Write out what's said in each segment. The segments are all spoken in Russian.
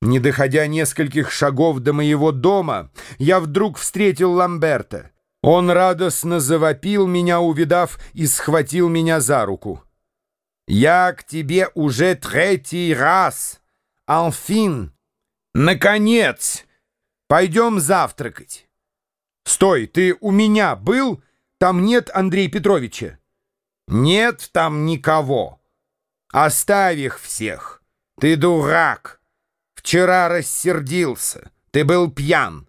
Не доходя нескольких шагов до моего дома, я вдруг встретил Ламберта. Он радостно завопил меня, увидав, и схватил меня за руку. «Я к тебе уже третий раз! Анфин! Наконец! Пойдем завтракать!» «Стой, ты у меня был? Там нет Андрея Петровича?» «Нет там никого. Оставь их всех. Ты дурак!» Вчера рассердился, ты был пьян.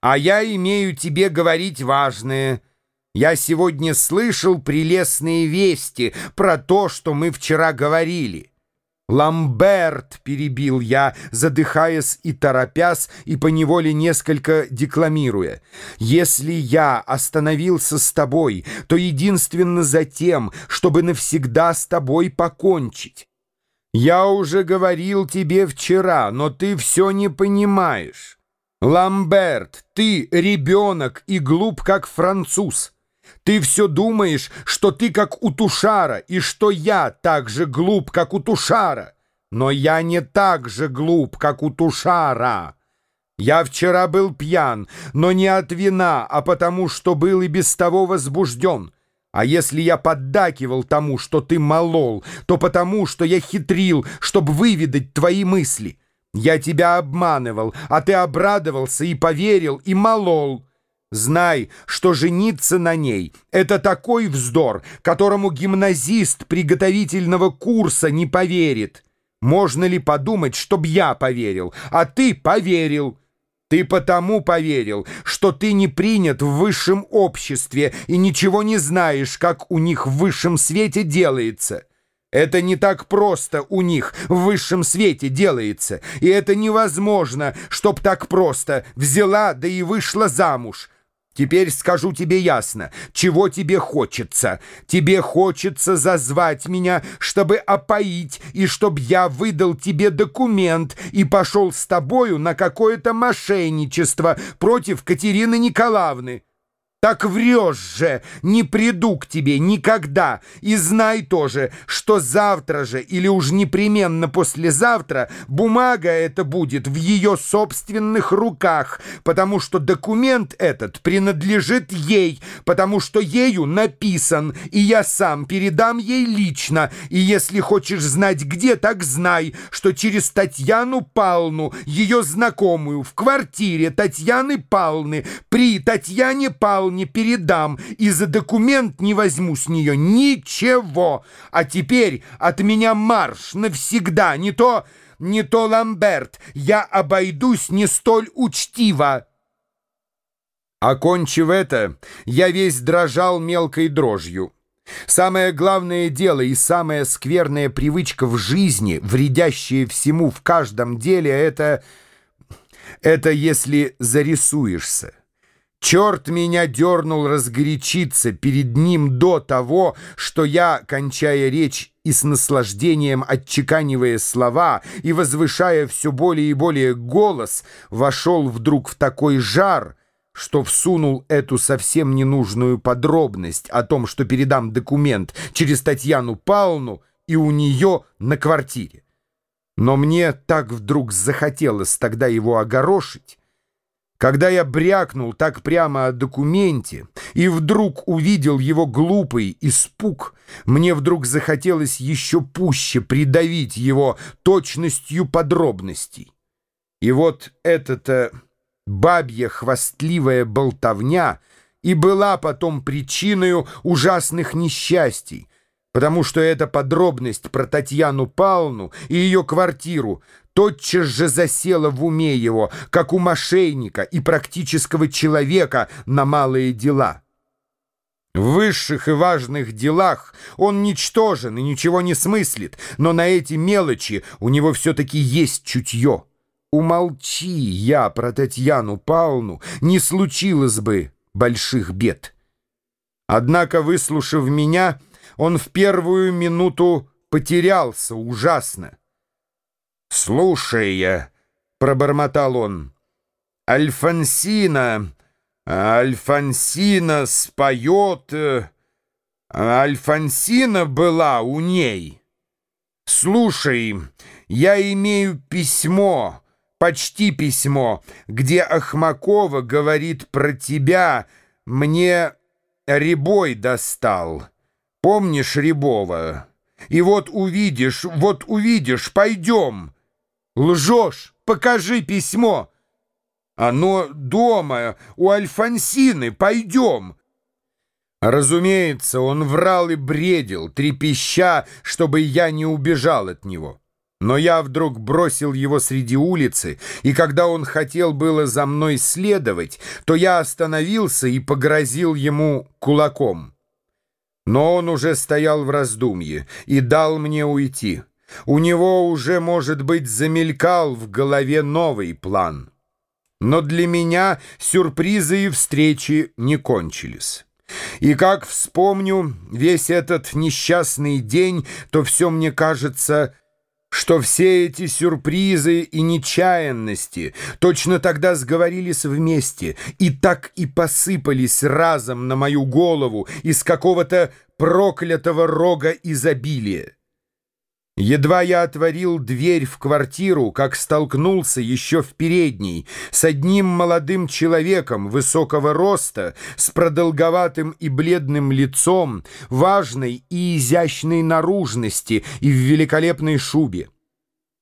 А я имею тебе говорить важное. Я сегодня слышал прелестные вести про то, что мы вчера говорили. «Ламберт!» — перебил я, задыхаясь и торопясь, и поневоле несколько декламируя. «Если я остановился с тобой, то единственно за тем, чтобы навсегда с тобой покончить. Я уже говорил тебе вчера, но ты все не понимаешь. Ламберт, ты ребенок и глуп, как француз. Ты все думаешь, что ты как у Тушара, и что я так же глуп, как у Тушара. Но я не так же глуп, как у Тушара. Я вчера был пьян, но не от вина, а потому, что был и без того возбужден. А если я поддакивал тому, что ты молол, то потому, что я хитрил, чтобы выведать твои мысли. Я тебя обманывал, а ты обрадовался и поверил, и молол. Знай, что жениться на ней — это такой вздор, которому гимназист приготовительного курса не поверит. Можно ли подумать, чтоб я поверил, а ты поверил?» Ты потому поверил, что ты не принят в высшем обществе и ничего не знаешь, как у них в высшем свете делается. Это не так просто у них в высшем свете делается, и это невозможно, чтоб так просто взяла да и вышла замуж». Теперь скажу тебе ясно, чего тебе хочется. Тебе хочется зазвать меня, чтобы опоить, и чтоб я выдал тебе документ и пошел с тобою на какое-то мошенничество против Катерины Николаевны. Так врешь же, не приду к тебе никогда. И знай тоже, что завтра же или уж непременно послезавтра бумага эта будет в ее собственных руках, потому что документ этот принадлежит ей, потому что ею написан, и я сам передам ей лично. И если хочешь знать где, так знай, что через Татьяну Палну, ее знакомую, в квартире Татьяны Палны, при Татьяне Палне, не передам и за документ не возьму с нее ничего. А теперь от меня марш навсегда, не то, не то Ламберт, я обойдусь не столь учтиво. Окончив это, я весь дрожал мелкой дрожью. Самое главное дело и самая скверная привычка в жизни, вредящая всему в каждом деле, это... это если зарисуешься. Черт меня дернул разгорячиться перед ним до того, что я, кончая речь и с наслаждением отчеканивая слова и возвышая все более и более голос, вошел вдруг в такой жар, что всунул эту совсем ненужную подробность о том, что передам документ через Татьяну Павловну и у нее на квартире. Но мне так вдруг захотелось тогда его огорошить, когда я брякнул так прямо о документе и вдруг увидел его глупый испуг, мне вдруг захотелось еще пуще придавить его точностью подробностей. И вот эта-то бабья хвастливая болтовня и была потом причиной ужасных несчастий, потому что эта подробность про Татьяну Павловну и ее квартиру тотчас же засела в уме его, как у мошенника и практического человека на малые дела. В высших и важных делах он ничтожен и ничего не смыслит, но на эти мелочи у него все-таки есть чутье. Умолчи я про Татьяну Павловну, не случилось бы больших бед. Однако, выслушав меня, он в первую минуту потерялся ужасно. «Слушай, — пробормотал он, — Альфонсина, Альфонсина споет, Альфонсина была у ней. Слушай, я имею письмо, почти письмо, где Ахмакова говорит про тебя, мне Рябой достал. Помнишь Рябова? И вот увидишь, вот увидишь, пойдем. Лжешь, покажи письмо. Оно дома, у Альфонсины, пойдем. Разумеется, он врал и бредил, трепеща, чтобы я не убежал от него. Но я вдруг бросил его среди улицы, и когда он хотел было за мной следовать, то я остановился и погрозил ему кулаком. Но он уже стоял в раздумье и дал мне уйти. У него уже, может быть, замелькал в голове новый план. Но для меня сюрпризы и встречи не кончились. И как вспомню весь этот несчастный день, то все мне кажется что все эти сюрпризы и нечаянности точно тогда сговорились вместе и так и посыпались разом на мою голову из какого-то проклятого рога изобилия. Едва я отворил дверь в квартиру, как столкнулся еще в передней с одним молодым человеком высокого роста, с продолговатым и бледным лицом, важной и изящной наружности и в великолепной шубе.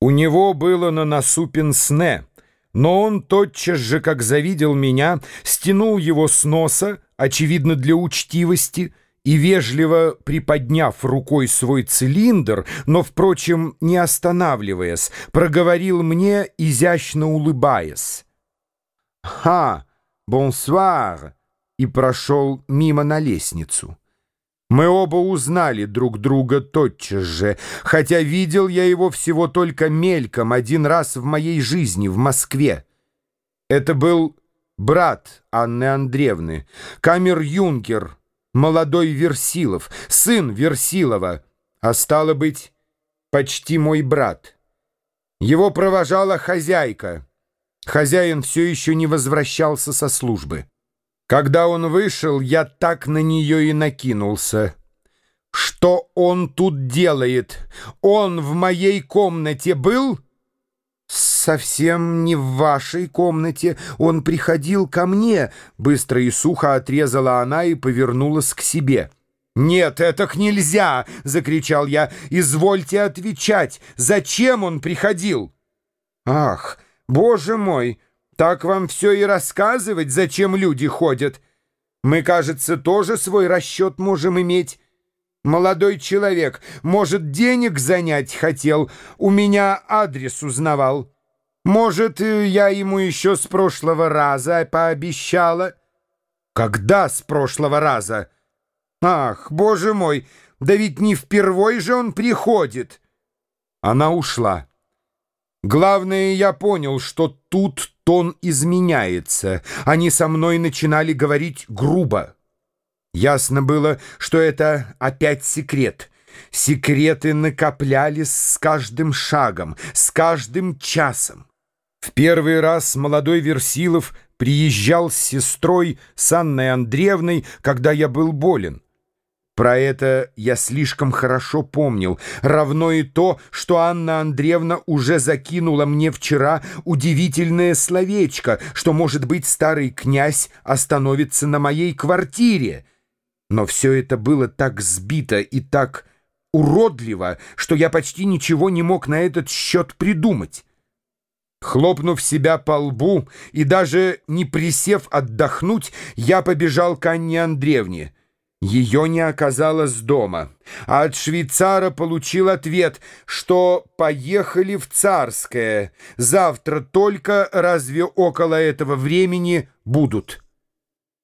У него было на носу пенсне, но он тотчас же, как завидел меня, стянул его с носа, очевидно для учтивости, и, вежливо приподняв рукой свой цилиндр, но, впрочем, не останавливаясь, проговорил мне, изящно улыбаясь. «Ха, бонсуар!» и прошел мимо на лестницу. Мы оба узнали друг друга тотчас же, хотя видел я его всего только мельком один раз в моей жизни в Москве. Это был брат Анны Андреевны, камер-юнкер, молодой Версилов, сын Версилова, а стало быть, почти мой брат. Его провожала хозяйка. Хозяин все еще не возвращался со службы. Когда он вышел, я так на нее и накинулся. Что он тут делает? Он в моей комнате был? «Совсем не в вашей комнате. Он приходил ко мне», — быстро и сухо отрезала она и повернулась к себе. «Нет, это нельзя!» — закричал я. «Извольте отвечать. Зачем он приходил?» «Ах, боже мой! Так вам все и рассказывать, зачем люди ходят. Мы, кажется, тоже свой расчет можем иметь». Молодой человек, может, денег занять хотел, у меня адрес узнавал. Может, я ему еще с прошлого раза пообещала? Когда с прошлого раза? Ах, боже мой, да ведь не впервой же он приходит. Она ушла. Главное, я понял, что тут тон изменяется. Они со мной начинали говорить грубо. Ясно было, что это опять секрет. Секреты накоплялись с каждым шагом, с каждым часом. В первый раз молодой Версилов приезжал с сестрой, с Анной Андреевной, когда я был болен. Про это я слишком хорошо помнил, равно и то, что Анна Андреевна уже закинула мне вчера удивительное словечко, что, может быть, старый князь остановится на моей квартире. Но все это было так сбито и так уродливо, что я почти ничего не мог на этот счет придумать. Хлопнув себя по лбу и даже не присев отдохнуть, я побежал к Анне Андреевне. Ее не оказалось дома, а от швейцара получил ответ, что поехали в Царское. Завтра только разве около этого времени будут.